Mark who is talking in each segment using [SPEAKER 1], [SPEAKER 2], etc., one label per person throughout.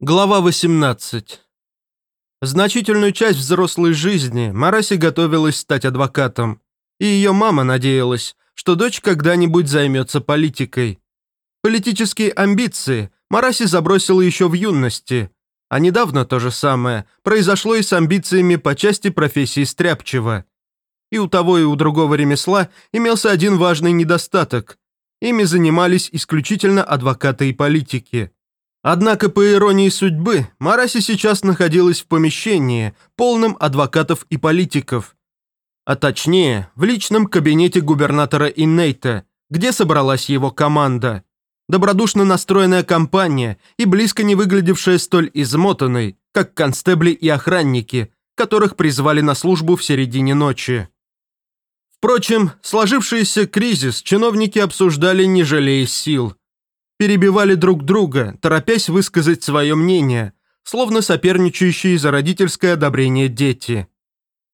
[SPEAKER 1] Глава 18. Значительную часть взрослой жизни Мараси готовилась стать адвокатом, и ее мама надеялась, что дочь когда-нибудь займется политикой. Политические амбиции Мараси забросила еще в юности, а недавно то же самое произошло и с амбициями по части профессии стряпчего. И у того, и у другого ремесла имелся один важный недостаток. Ими занимались исключительно адвокаты и политики – Однако, по иронии судьбы, Мараси сейчас находилась в помещении, полном адвокатов и политиков. А точнее, в личном кабинете губернатора Иннейта, где собралась его команда. Добродушно настроенная компания и близко не выглядевшая столь измотанной, как констебли и охранники, которых призвали на службу в середине ночи. Впрочем, сложившийся кризис чиновники обсуждали, не жалея сил – перебивали друг друга, торопясь высказать свое мнение, словно соперничающие за родительское одобрение дети.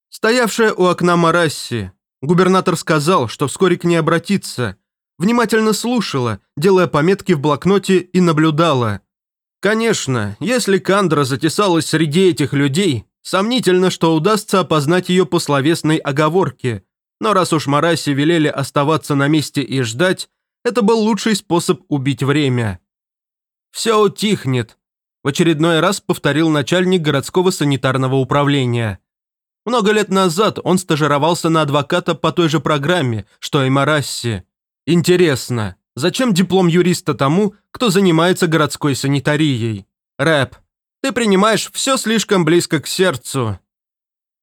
[SPEAKER 1] Стоявшая у окна Марасси, губернатор сказал, что вскоре к ней обратится, внимательно слушала, делая пометки в блокноте и наблюдала. Конечно, если Кандра затесалась среди этих людей, сомнительно, что удастся опознать ее по словесной оговорке, но раз уж Мараси велели оставаться на месте и ждать, это был лучший способ убить время. «Все утихнет», – в очередной раз повторил начальник городского санитарного управления. Много лет назад он стажировался на адвоката по той же программе, что и Марасси. Интересно, зачем диплом юриста тому, кто занимается городской санитарией? Рэп, ты принимаешь все слишком близко к сердцу.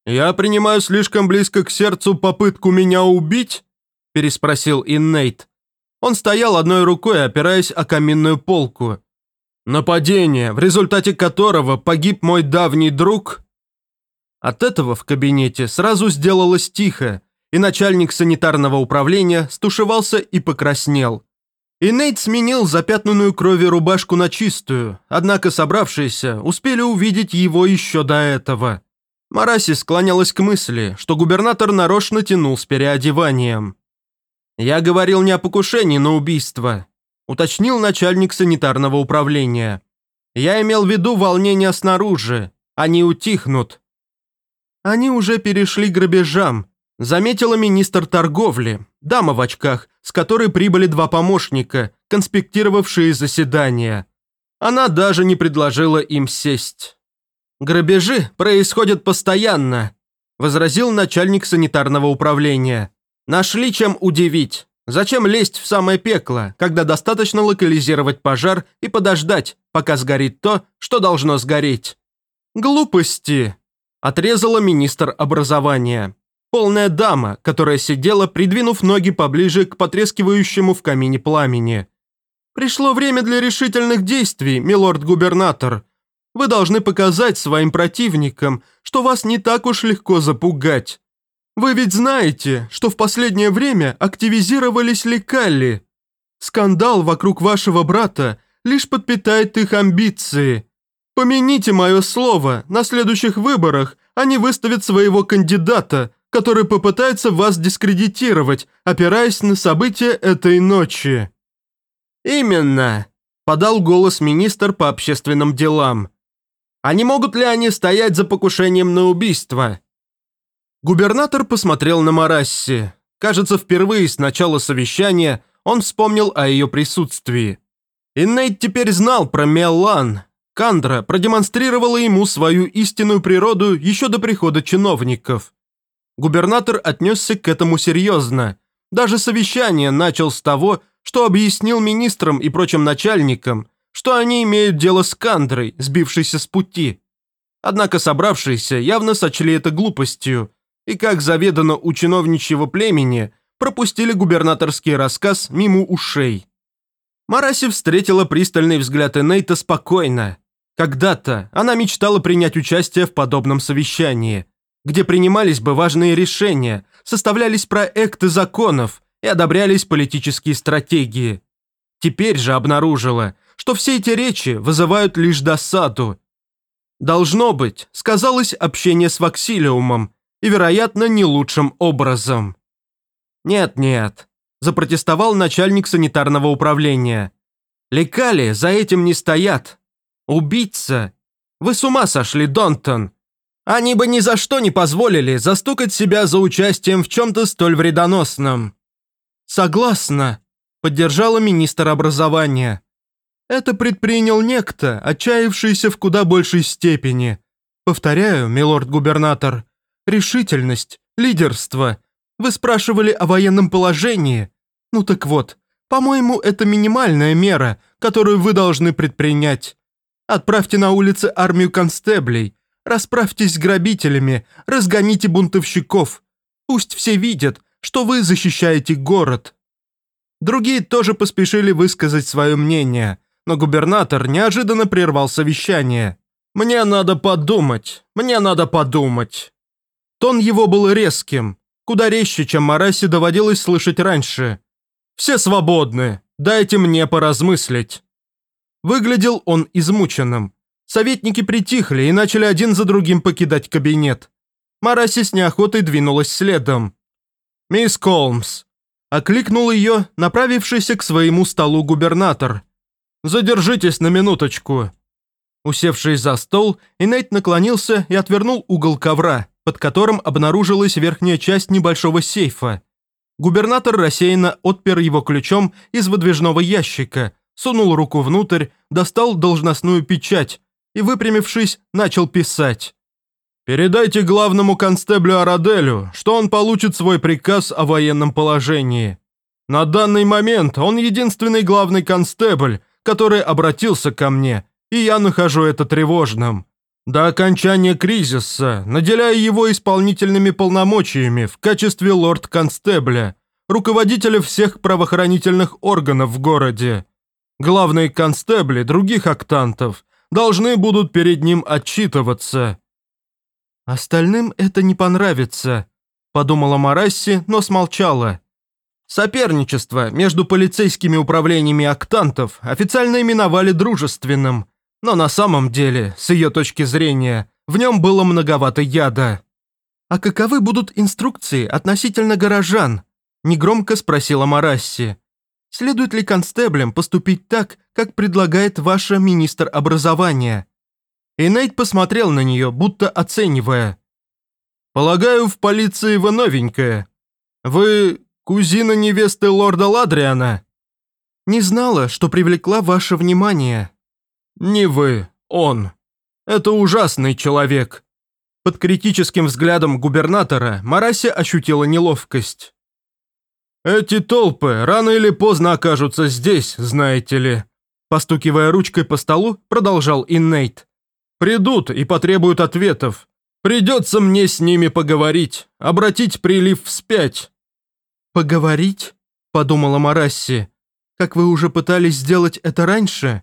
[SPEAKER 1] «Я принимаю слишком близко к сердцу попытку меня убить?» – переспросил Иннейт. Он стоял одной рукой, опираясь о каминную полку. «Нападение, в результате которого погиб мой давний друг?» От этого в кабинете сразу сделалось тихо, и начальник санитарного управления стушевался и покраснел. И Нейт сменил запятнанную кровью рубашку на чистую, однако собравшиеся успели увидеть его еще до этого. Мараси склонялась к мысли, что губернатор нарочно тянул с переодеванием. «Я говорил не о покушении на убийство», – уточнил начальник санитарного управления. «Я имел в виду волнения снаружи. Они утихнут». «Они уже перешли к грабежам», – заметила министр торговли, дама в очках, с которой прибыли два помощника, конспектировавшие заседание. Она даже не предложила им сесть. «Грабежи происходят постоянно», – возразил начальник санитарного управления. Нашли чем удивить. Зачем лезть в самое пекло, когда достаточно локализировать пожар и подождать, пока сгорит то, что должно сгореть? Глупости, отрезала министр образования. Полная дама, которая сидела, придвинув ноги поближе к потрескивающему в камине пламени. «Пришло время для решительных действий, милорд-губернатор. Вы должны показать своим противникам, что вас не так уж легко запугать. Вы ведь знаете, что в последнее время активизировались лекалли. Скандал вокруг вашего брата лишь подпитает их амбиции. Помяните мое слово, на следующих выборах они выставят своего кандидата, который попытается вас дискредитировать, опираясь на события этой ночи». «Именно», – подал голос министр по общественным делам. «А не могут ли они стоять за покушением на убийство?» Губернатор посмотрел на Марасси. Кажется, впервые с начала совещания он вспомнил о ее присутствии. И Нейт теперь знал про Меллан. Кандра продемонстрировала ему свою истинную природу еще до прихода чиновников. Губернатор отнесся к этому серьезно. Даже совещание начал с того, что объяснил министрам и прочим начальникам, что они имеют дело с Кандрой, сбившейся с пути. Однако собравшиеся явно сочли это глупостью, и, как заведано у чиновничьего племени, пропустили губернаторский рассказ мимо ушей. Мараси встретила пристальный взгляд Энейта спокойно. Когда-то она мечтала принять участие в подобном совещании, где принимались бы важные решения, составлялись проекты законов и одобрялись политические стратегии. Теперь же обнаружила, что все эти речи вызывают лишь досаду. Должно быть, сказалось общение с Ваксилиумом, и, вероятно, не лучшим образом. «Нет-нет», – запротестовал начальник санитарного управления. «Лекали за этим не стоят. Убийца? Вы с ума сошли, Донтон! Они бы ни за что не позволили застукать себя за участием в чем-то столь вредоносном. Согласна, поддержала министр образования. Это предпринял некто, отчаявшийся в куда большей степени. Повторяю, милорд-губернатор, решительность, лидерство. Вы спрашивали о военном положении. Ну так вот, по-моему, это минимальная мера, которую вы должны предпринять. Отправьте на улицы армию констеблей, расправьтесь с грабителями, разгоните бунтовщиков. Пусть все видят, что вы защищаете город. Другие тоже поспешили высказать свое мнение, но губернатор неожиданно прервал совещание. «Мне надо подумать, мне надо подумать». Тон его был резким, куда резче, чем Марасе доводилось слышать раньше. «Все свободны, дайте мне поразмыслить». Выглядел он измученным. Советники притихли и начали один за другим покидать кабинет. Мараси с неохотой двинулась следом. «Мисс Колмс», Окликнул ее, направившийся к своему столу губернатор. «Задержитесь на минуточку». Усевшись за стол, Инейт наклонился и отвернул угол ковра, под которым обнаружилась верхняя часть небольшого сейфа. Губернатор рассеянно отпер его ключом из выдвижного ящика, сунул руку внутрь, достал должностную печать и, выпрямившись, начал писать. Передайте главному констеблю Араделю, что он получит свой приказ о военном положении. На данный момент он единственный главный констебль, который обратился ко мне, и я нахожу это тревожным. До окончания кризиса наделяю его исполнительными полномочиями в качестве лорд-констебля, руководителя всех правоохранительных органов в городе. Главные констебли других октантов должны будут перед ним отчитываться. «Остальным это не понравится», – подумала Марасси, но смолчала. Соперничество между полицейскими управлениями октантов официально именовали дружественным, но на самом деле, с ее точки зрения, в нем было многовато яда. «А каковы будут инструкции относительно горожан?» – негромко спросила Марасси. «Следует ли констеблям поступить так, как предлагает ваша министр образования?» И Нейт посмотрел на нее, будто оценивая. «Полагаю, в полиции вы новенькая. Вы кузина невесты лорда Ладриана?» «Не знала, что привлекла ваше внимание». «Не вы, он. Это ужасный человек». Под критическим взглядом губернатора Мараси ощутила неловкость. «Эти толпы рано или поздно окажутся здесь, знаете ли», постукивая ручкой по столу, продолжал Иннейт. Придут и потребуют ответов. Придется мне с ними поговорить, обратить прилив вспять». «Поговорить?» – подумала Марасси. «Как вы уже пытались сделать это раньше?»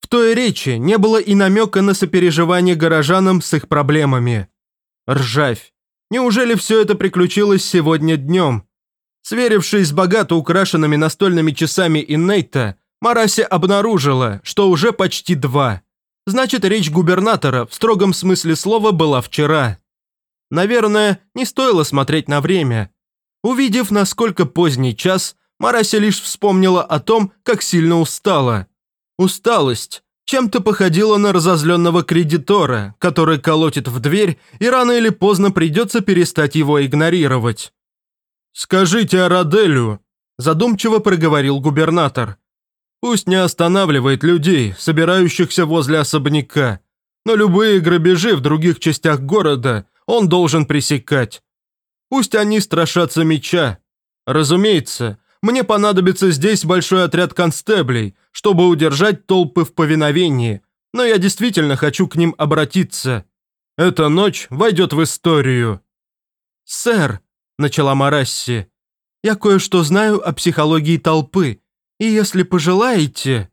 [SPEAKER 1] В той речи не было и намека на сопереживание горожанам с их проблемами. Ржавь. Неужели все это приключилось сегодня днем? Сверившись с богато украшенными настольными часами Иннейта, Мараси обнаружила, что уже почти два – Значит, речь губернатора в строгом смысле слова была вчера. Наверное, не стоило смотреть на время. Увидев, насколько поздний час, Марася лишь вспомнила о том, как сильно устала. Усталость чем-то походила на разозленного кредитора, который колотит в дверь, и рано или поздно придется перестать его игнорировать. «Скажите Араделю», – задумчиво проговорил губернатор. Пусть не останавливает людей, собирающихся возле особняка, но любые грабежи в других частях города он должен пресекать. Пусть они страшатся меча. Разумеется, мне понадобится здесь большой отряд констеблей, чтобы удержать толпы в повиновении, но я действительно хочу к ним обратиться. Эта ночь войдет в историю». «Сэр», – начала Марасси, – «я кое-что знаю о психологии толпы и если пожелаете...»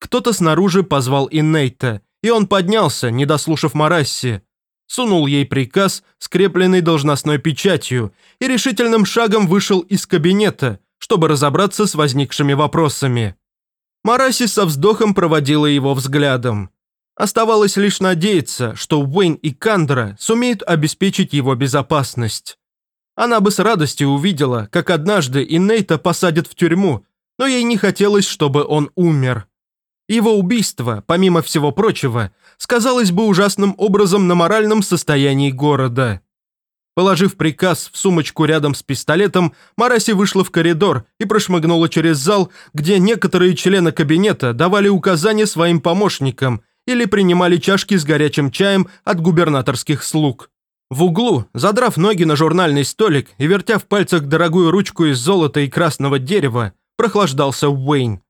[SPEAKER 1] Кто-то снаружи позвал Иннейта, и он поднялся, не дослушав Марасси. Сунул ей приказ, скрепленный должностной печатью, и решительным шагом вышел из кабинета, чтобы разобраться с возникшими вопросами. Мараси со вздохом проводила его взглядом. Оставалось лишь надеяться, что Уэйн и Кандра сумеют обеспечить его безопасность. Она бы с радостью увидела, как однажды Иннейта посадят в тюрьму но ей не хотелось, чтобы он умер. Его убийство, помимо всего прочего, сказалось бы ужасным образом на моральном состоянии города. Положив приказ в сумочку рядом с пистолетом, Мараси вышла в коридор и прошмыгнула через зал, где некоторые члены кабинета давали указания своим помощникам или принимали чашки с горячим чаем от губернаторских слуг. В углу, задрав ноги на журнальный столик и вертя в пальцах дорогую ручку из золота и красного дерева, прохлаждался Уэйн.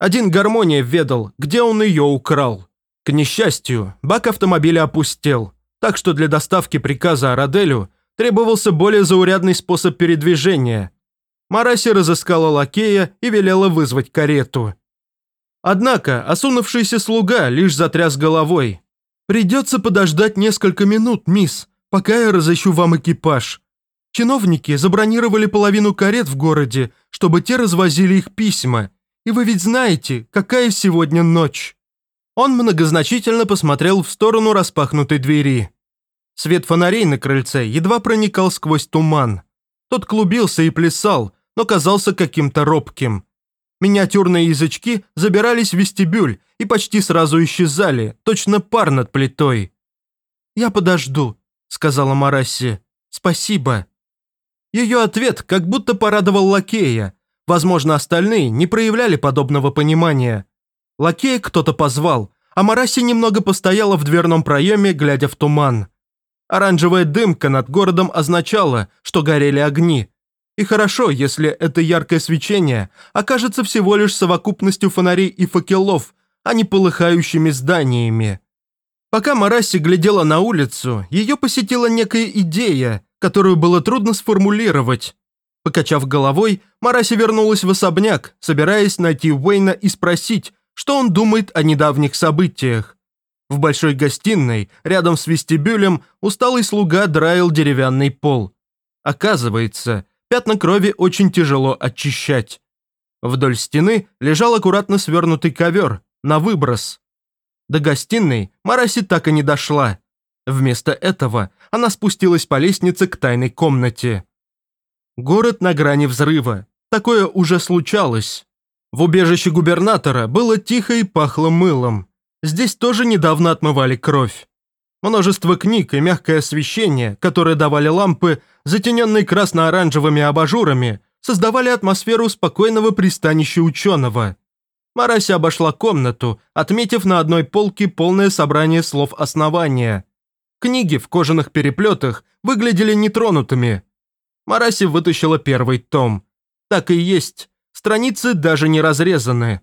[SPEAKER 1] Один гармония ведал, где он ее украл. К несчастью, бак автомобиля опустел, так что для доставки приказа Араделю требовался более заурядный способ передвижения. Мараси разыскала лакея и велела вызвать карету. Однако осунувшийся слуга лишь затряс головой. «Придется подождать несколько минут, мисс, пока я разыщу вам экипаж. Чиновники забронировали половину карет в городе, чтобы те развозили их письма, и вы ведь знаете, какая сегодня ночь». Он многозначительно посмотрел в сторону распахнутой двери. Свет фонарей на крыльце едва проникал сквозь туман. Тот клубился и плясал, но казался каким-то робким. Миниатюрные язычки забирались в вестибюль и почти сразу исчезали, точно пар над плитой. «Я подожду», — сказала Марасси. «Спасибо». Ее ответ как будто порадовал лакея, Возможно, остальные не проявляли подобного понимания. Лакея кто-то позвал, а Мараси немного постояла в дверном проеме, глядя в туман. Оранжевая дымка над городом означала, что горели огни. И хорошо, если это яркое свечение окажется всего лишь совокупностью фонарей и факелов, а не полыхающими зданиями. Пока Мараси глядела на улицу, ее посетила некая идея, которую было трудно сформулировать. Покачав головой, Мараси вернулась в особняк, собираясь найти Уэйна и спросить, что он думает о недавних событиях. В большой гостиной, рядом с вестибюлем, усталый слуга драил деревянный пол. Оказывается, пятна крови очень тяжело очищать. Вдоль стены лежал аккуратно свернутый ковер, на выброс. До гостиной Мараси так и не дошла. Вместо этого она спустилась по лестнице к тайной комнате. Город на грани взрыва. Такое уже случалось. В убежище губернатора было тихо и пахло мылом. Здесь тоже недавно отмывали кровь. Множество книг и мягкое освещение, которое давали лампы, затененные красно-оранжевыми абажурами, создавали атмосферу спокойного пристанища ученого. Марася обошла комнату, отметив на одной полке полное собрание слов основания. Книги в кожаных переплетах выглядели нетронутыми, Мараси вытащила первый том. Так и есть. Страницы даже не разрезаны.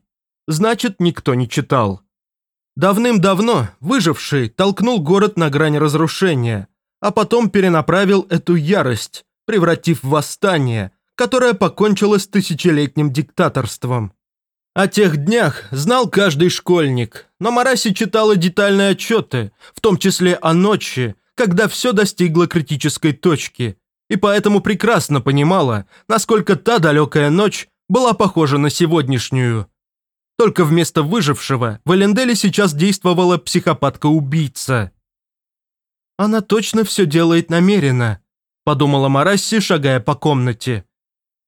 [SPEAKER 1] Значит, никто не читал. Давным-давно выживший толкнул город на грань разрушения, а потом перенаправил эту ярость, превратив в восстание, которое покончило с тысячелетним диктаторством. О тех днях знал каждый школьник, но Мараси читала детальные отчеты, в том числе о ночи, когда все достигло критической точки, и поэтому прекрасно понимала, насколько та далекая ночь была похожа на сегодняшнюю. Только вместо выжившего в Эленделе сейчас действовала психопатка-убийца. «Она точно все делает намеренно», – подумала Марасси, шагая по комнате.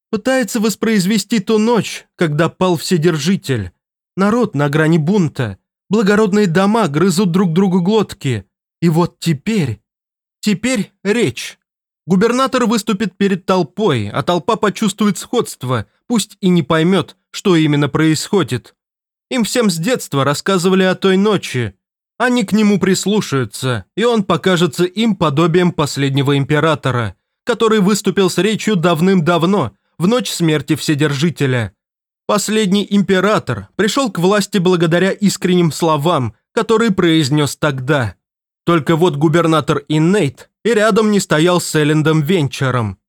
[SPEAKER 1] «Пытается воспроизвести ту ночь, когда пал Вседержитель. Народ на грани бунта, благородные дома грызут друг другу глотки. И вот теперь... Теперь речь». Губернатор выступит перед толпой, а толпа почувствует сходство, пусть и не поймет, что именно происходит. Им всем с детства рассказывали о той ночи. Они к нему прислушаются, и он покажется им подобием последнего императора, который выступил с речью давным-давно, в ночь смерти Вседержителя. Последний император пришел к власти благодаря искренним словам, которые произнес тогда. Только вот губернатор Иннейт и рядом не стоял с Эллендом Венчером.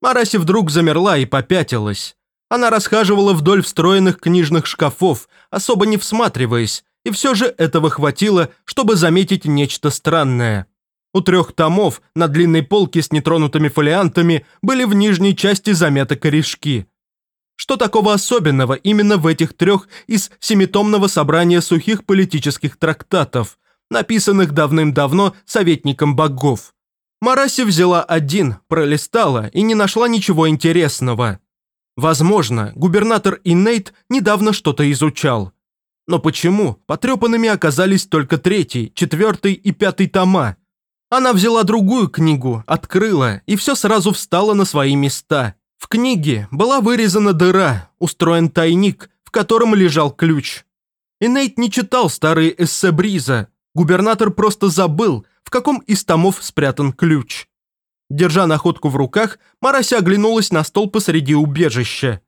[SPEAKER 1] Мараси вдруг замерла и попятилась. Она расхаживала вдоль встроенных книжных шкафов, особо не всматриваясь, и все же этого хватило, чтобы заметить нечто странное. У трех томов на длинной полке с нетронутыми фолиантами были в нижней части замяты корешки. Что такого особенного именно в этих трех из семитомного собрания сухих политических трактатов, написанных давным-давно советником богов? Мараси взяла один, пролистала и не нашла ничего интересного. Возможно, губернатор Иннейт недавно что-то изучал. Но почему потрепанными оказались только третий, четвертый и пятый тома? Она взяла другую книгу, открыла, и все сразу встало на свои места. В книге была вырезана дыра, устроен тайник, в котором лежал ключ. И Нейт не читал старые эссе Бриза. Губернатор просто забыл, в каком из томов спрятан ключ. Держа находку в руках, Марася оглянулась на стол посреди убежища.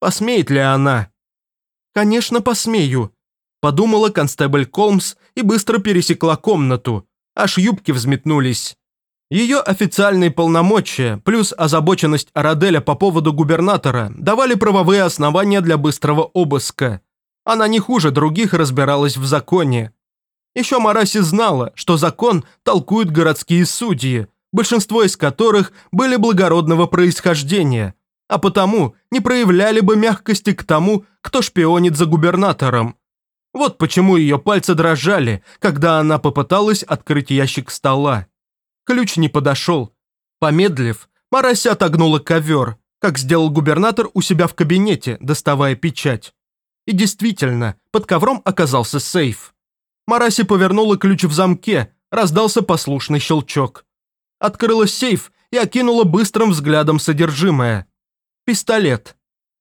[SPEAKER 1] Посмеет ли она? «Конечно, посмею», – подумала констебль Колмс и быстро пересекла комнату аж юбки взметнулись. Ее официальные полномочия, плюс озабоченность Араделя по поводу губернатора, давали правовые основания для быстрого обыска. Она не хуже других разбиралась в законе. Еще Мараси знала, что закон толкуют городские судьи, большинство из которых были благородного происхождения, а потому не проявляли бы мягкости к тому, кто шпионит за губернатором. Вот почему ее пальцы дрожали, когда она попыталась открыть ящик стола. Ключ не подошел. Помедлив, Марася отогнула ковер, как сделал губернатор у себя в кабинете, доставая печать. И действительно, под ковром оказался сейф. Мараси повернула ключ в замке, раздался послушный щелчок. Открыла сейф и окинула быстрым взглядом содержимое. Пистолет.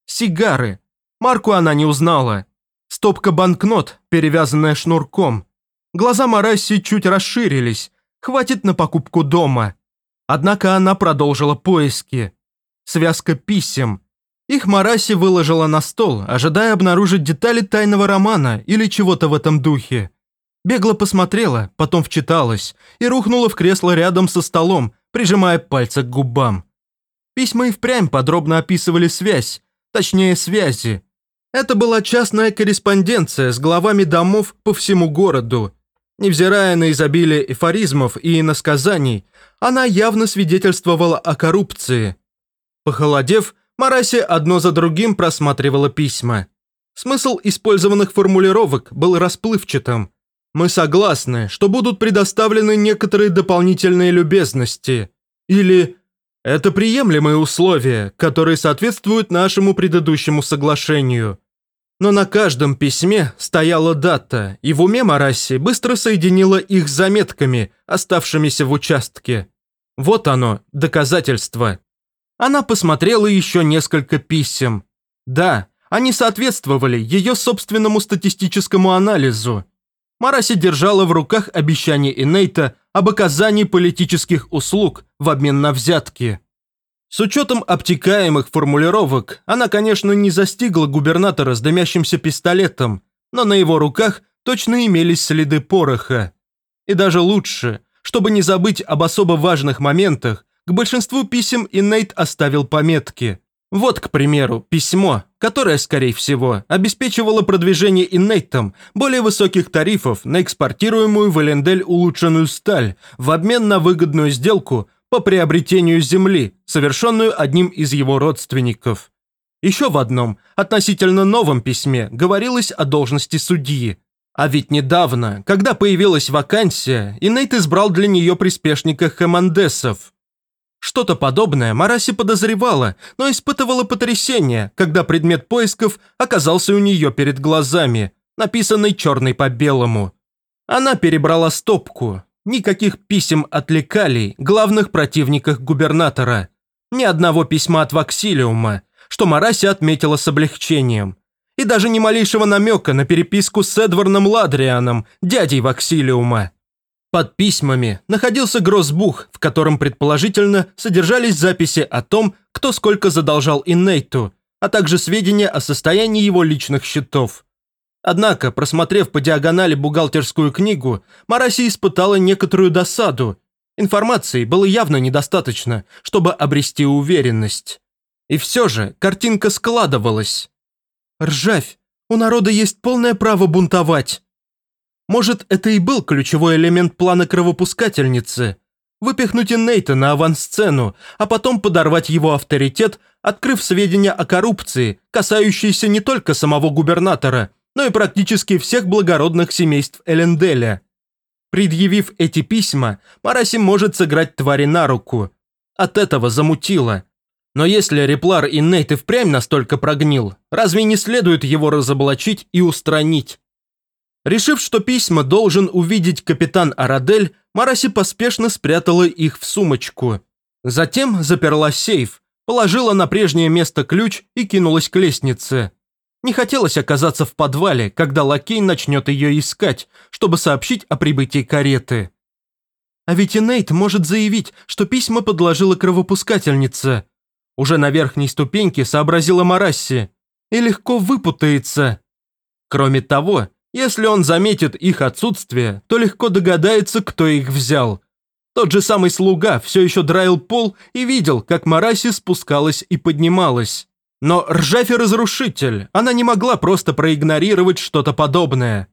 [SPEAKER 1] Сигары. Марку она не узнала. Стопка банкнот, перевязанная шнурком. Глаза Марасси чуть расширились. Хватит на покупку дома. Однако она продолжила поиски. Связка писем. Их Мараси выложила на стол, ожидая обнаружить детали тайного романа или чего-то в этом духе. Бегло посмотрела, потом вчиталась и рухнула в кресло рядом со столом, прижимая пальцы к губам. Письма и впрямь подробно описывали связь, точнее связи, это была частная корреспонденция с главами домов по всему городу. Невзирая на изобилие эфоризмов и иносказаний, она явно свидетельствовала о коррупции. Похолодев, Мараси одно за другим просматривала письма. Смысл использованных формулировок был расплывчатым. Мы согласны, что будут предоставлены некоторые дополнительные любезности. Или это приемлемые условия, которые соответствуют нашему предыдущему соглашению. Но на каждом письме стояла дата, и в уме Марасси быстро соединила их с заметками, оставшимися в участке. Вот оно, доказательство. Она посмотрела еще несколько писем. Да, они соответствовали ее собственному статистическому анализу. Мараси держала в руках обещание Инейта об оказании политических услуг в обмен на взятки. С учетом обтекаемых формулировок, она, конечно, не застигла губернатора с дымящимся пистолетом, но на его руках точно имелись следы пороха. И даже лучше, чтобы не забыть об особо важных моментах, к большинству писем Иннейт оставил пометки. Вот, к примеру, письмо, которое, скорее всего, обеспечивало продвижение Иннейтом более высоких тарифов на экспортируемую в Элендель улучшенную сталь в обмен на выгодную сделку по приобретению земли, совершенную одним из его родственников. Еще в одном, относительно новом письме, говорилось о должности судьи. А ведь недавно, когда появилась вакансия, Инейт избрал для нее приспешника Хемандесов. Что-то подобное Мараси подозревала, но испытывала потрясение, когда предмет поисков оказался у нее перед глазами, написанный черный по белому. Она перебрала стопку, Никаких писем от лекалей, главных противниках губернатора. Ни одного письма от Ваксилиума, что Мараси отметила с облегчением. И даже ни малейшего намека на переписку с Эдварном Ладрианом, дядей Ваксилиума. Под письмами находился гроссбух, в котором предположительно содержались записи о том, кто сколько задолжал Иннейту, а также сведения о состоянии его личных счетов. Однако, просмотрев по диагонали бухгалтерскую книгу, Мараси испытала некоторую досаду. Информации было явно недостаточно, чтобы обрести уверенность. И все же картинка складывалась. «Ржавь! У народа есть полное право бунтовать!» Может, это и был ключевой элемент плана кровопускательницы. Выпихнуть Нейта на авансцену, а потом подорвать его авторитет, открыв сведения о коррупции, касающиеся не только самого губернатора, но и практически всех благородных семейств Эленделя. Предъявив эти письма, Мараси может сыграть твари на руку. От этого замутило. Но если Реплар и Нейт и впрямь настолько прогнил, разве не следует его разоблачить и устранить? Решив, что письма должен увидеть капитан Арадель, Мараси поспешно спрятала их в сумочку. Затем заперла сейф, положила на прежнее место ключ и кинулась к лестнице. Не хотелось оказаться в подвале, когда лакей начнет ее искать, чтобы сообщить о прибытии кареты. А ведь Нейт может заявить, что письма подложила кровопускательница. Уже на верхней ступеньке сообразила Марасси. И легко выпутается. Кроме того, если он заметит их отсутствие, то легко догадается, кто их взял. Тот же самый слуга все еще драил пол и видел, как Мараси спускалась и поднималась. Но Ржафи разрушитель, она не могла просто проигнорировать что-то подобное.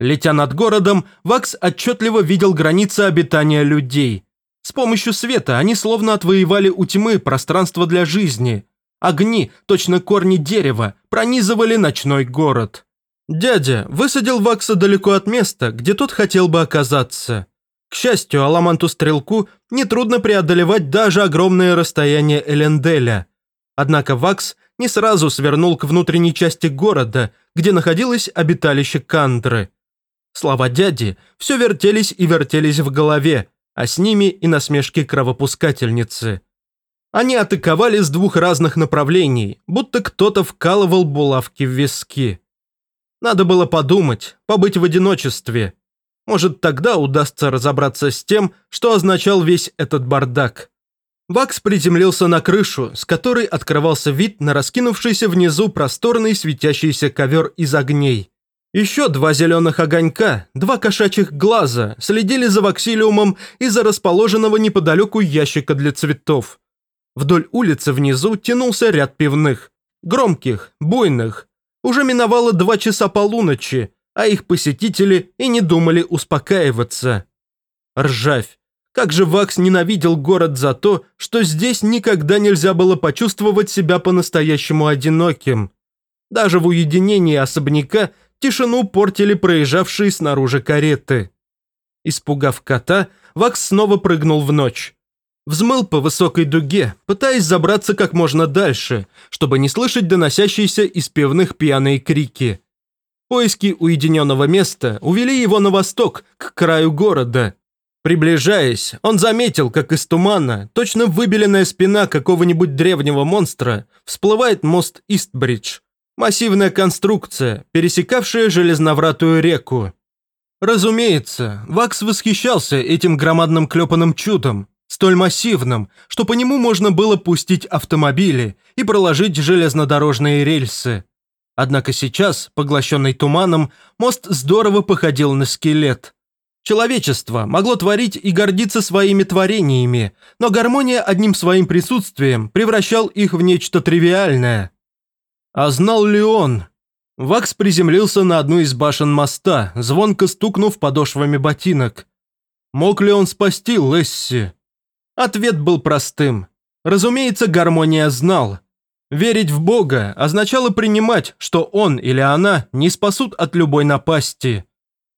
[SPEAKER 1] Летя над городом, Вакс отчетливо видел границы обитания людей. С помощью света они словно отвоевали у тьмы пространство для жизни. Огни, точно корни дерева, пронизывали ночной город. Дядя высадил Вакса далеко от места, где тот хотел бы оказаться. К счастью, Аламанту-стрелку нетрудно преодолевать даже огромное расстояние Эленделя. Однако Вакс не сразу свернул к внутренней части города, где находилось обиталище Кандры. Слова дяди все вертелись и вертелись в голове, а с ними и насмешки кровопускательницы. Они атаковали с двух разных направлений, будто кто-то вкалывал булавки в виски. Надо было подумать, побыть в одиночестве. Может, тогда удастся разобраться с тем, что означал весь этот бардак. Вакс приземлился на крышу, с которой открывался вид на раскинувшийся внизу просторный светящийся ковер из огней. Еще два зеленых огонька, два кошачьих глаза следили за ваксилиумом из-за расположенного неподалеку ящика для цветов. Вдоль улицы внизу тянулся ряд пивных. Громких, буйных. Уже миновало два часа полуночи, а их посетители и не думали успокаиваться. Ржавь. Как же Вакс ненавидел город за то, что здесь никогда нельзя было почувствовать себя по-настоящему одиноким. Даже в уединении особняка тишину портили проезжавшие снаружи кареты. Испугав кота, Вакс снова прыгнул в ночь. Взмыл по высокой дуге, пытаясь забраться как можно дальше, чтобы не слышать доносящиеся из пивных пьяные крики. Поиски уединенного места увели его на восток, к краю города. Приближаясь, он заметил, как из тумана, точно выбеленная спина какого-нибудь древнего монстра, всплывает мост Истбридж. Массивная конструкция, пересекавшая железновратую реку. Разумеется, Вакс восхищался этим громадным клепанным чудом, столь массивным, что по нему можно было пустить автомобили и проложить железнодорожные рельсы. Однако сейчас, поглощенный туманом, мост здорово походил на скелет. Человечество могло творить и гордиться своими творениями, но гармония одним своим присутствием превращал их в нечто тривиальное. А знал ли он? Вакс приземлился на одну из башен моста, звонко стукнув подошвами ботинок. Мог ли он спасти Лесси? Ответ был простым. Разумеется, гармония знал. Верить в Бога означало принимать, что он или она не спасут от любой напасти.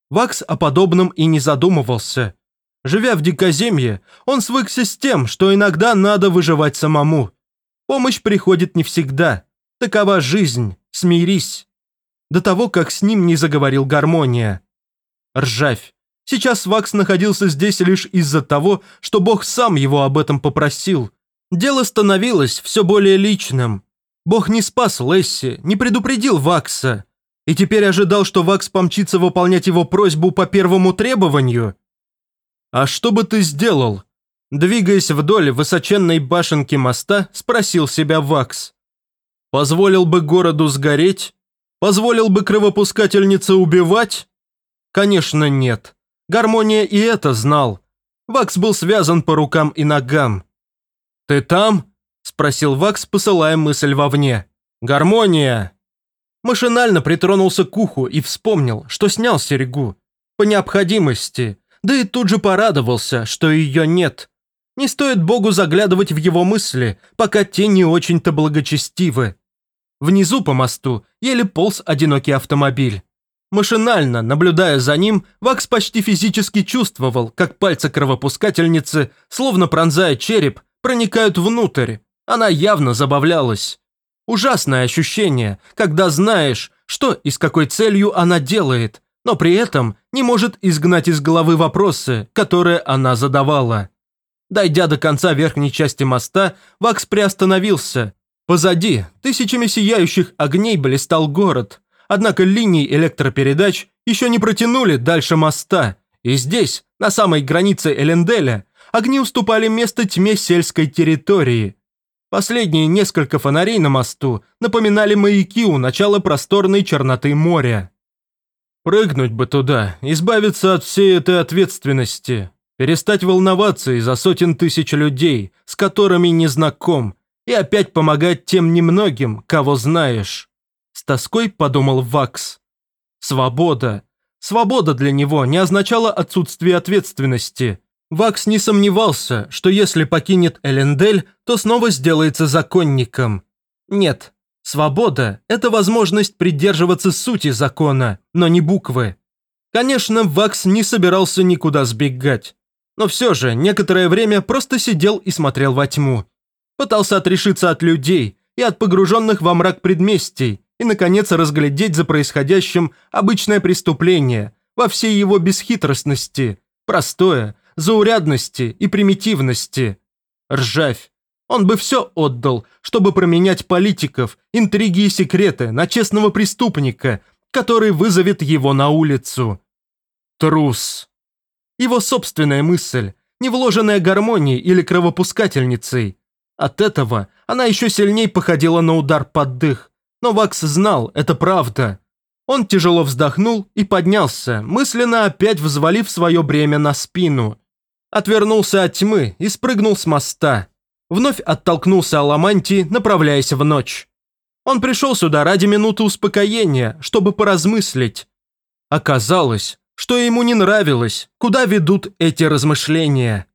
[SPEAKER 1] Вакс о подобном и не задумывался. Живя в дикоземье, он свыкся с тем, что иногда надо выживать самому. Помощь приходит не всегда. Такова жизнь, смирись. До того, как с ним не заговорил гармония. Ржавь. Сейчас Вакс находился здесь лишь из-за того, что Бог сам его об этом попросил. Дело становилось все более личным. Бог не спас Лесси, не предупредил Вакса. И теперь ожидал, что Вакс помчится выполнять его просьбу по первому требованию? «А что бы ты сделал?» Двигаясь вдоль высоченной башенки моста, спросил себя Вакс. «Позволил бы городу сгореть? Позволил бы кровопускательнице убивать?» Конечно, нет. Гармония и это знал. Вакс был связан по рукам и ногам. «Ты там?» – спросил Вакс, посылая мысль вовне. «Гармония!» Машинально притронулся к уху и вспомнил, что снял серьгу. По необходимости. Да и тут же порадовался, что ее нет. Не стоит Богу заглядывать в его мысли, пока те не очень-то благочестивы. Внизу по мосту еле полз одинокий автомобиль. Машинально, наблюдая за ним, Вакс почти физически чувствовал, как пальцы кровопускательницы, словно пронзая череп, проникают внутрь. Она явно забавлялась. Ужасное ощущение, когда знаешь, что и с какой целью она делает, но при этом не может изгнать из головы вопросы, которые она задавала. Дойдя до конца верхней части моста, Вакс приостановился. Позади тысячами сияющих огней блистал город, однако линии электропередач еще не протянули дальше моста, и здесь, на самой границе Эленделя, огни уступали место тьме сельской территории. Последние несколько фонарей на мосту напоминали маяки у начала просторной черноты моря. Прыгнуть бы туда, избавиться от всей этой ответственности, перестать волноваться из-за сотен тысяч людей, с которыми не знаком, и опять помогать тем немногим, кого знаешь. С тоской подумал Вакс. Свобода. Свобода для него не означала отсутствие ответственности. Вакс не сомневался, что если покинет Элендель, то снова сделается законником. Нет, свобода – это возможность придерживаться сути закона, но не буквы. Конечно, Вакс не собирался никуда сбегать. Но все же некоторое время просто сидел и смотрел во тьму. Пытался отрешиться от людей и от погруженных во мрак предместий, и, наконец, разглядеть за происходящим обычное преступление во всей его бесхитростности, простое, заурядности и примитивности. Ржавь. Он бы все отдал, чтобы променять политиков, интриги и секреты на честного преступника, который вызовет его на улицу. Трус. Его собственная мысль, не вложенная гармонией или кровопускательницей. От этого она еще сильнее походила на удар под дых. Но Вакс знал, это правда. Он тяжело вздохнул и поднялся, мысленно опять взвалив свое бремя на спину. Отвернулся от тьмы и спрыгнул с моста. Вновь оттолкнулся Аламантии, направляясь в ночь. Он пришел сюда ради минуты успокоения, чтобы поразмыслить. Оказалось, что ему не нравилось, куда ведут эти размышления.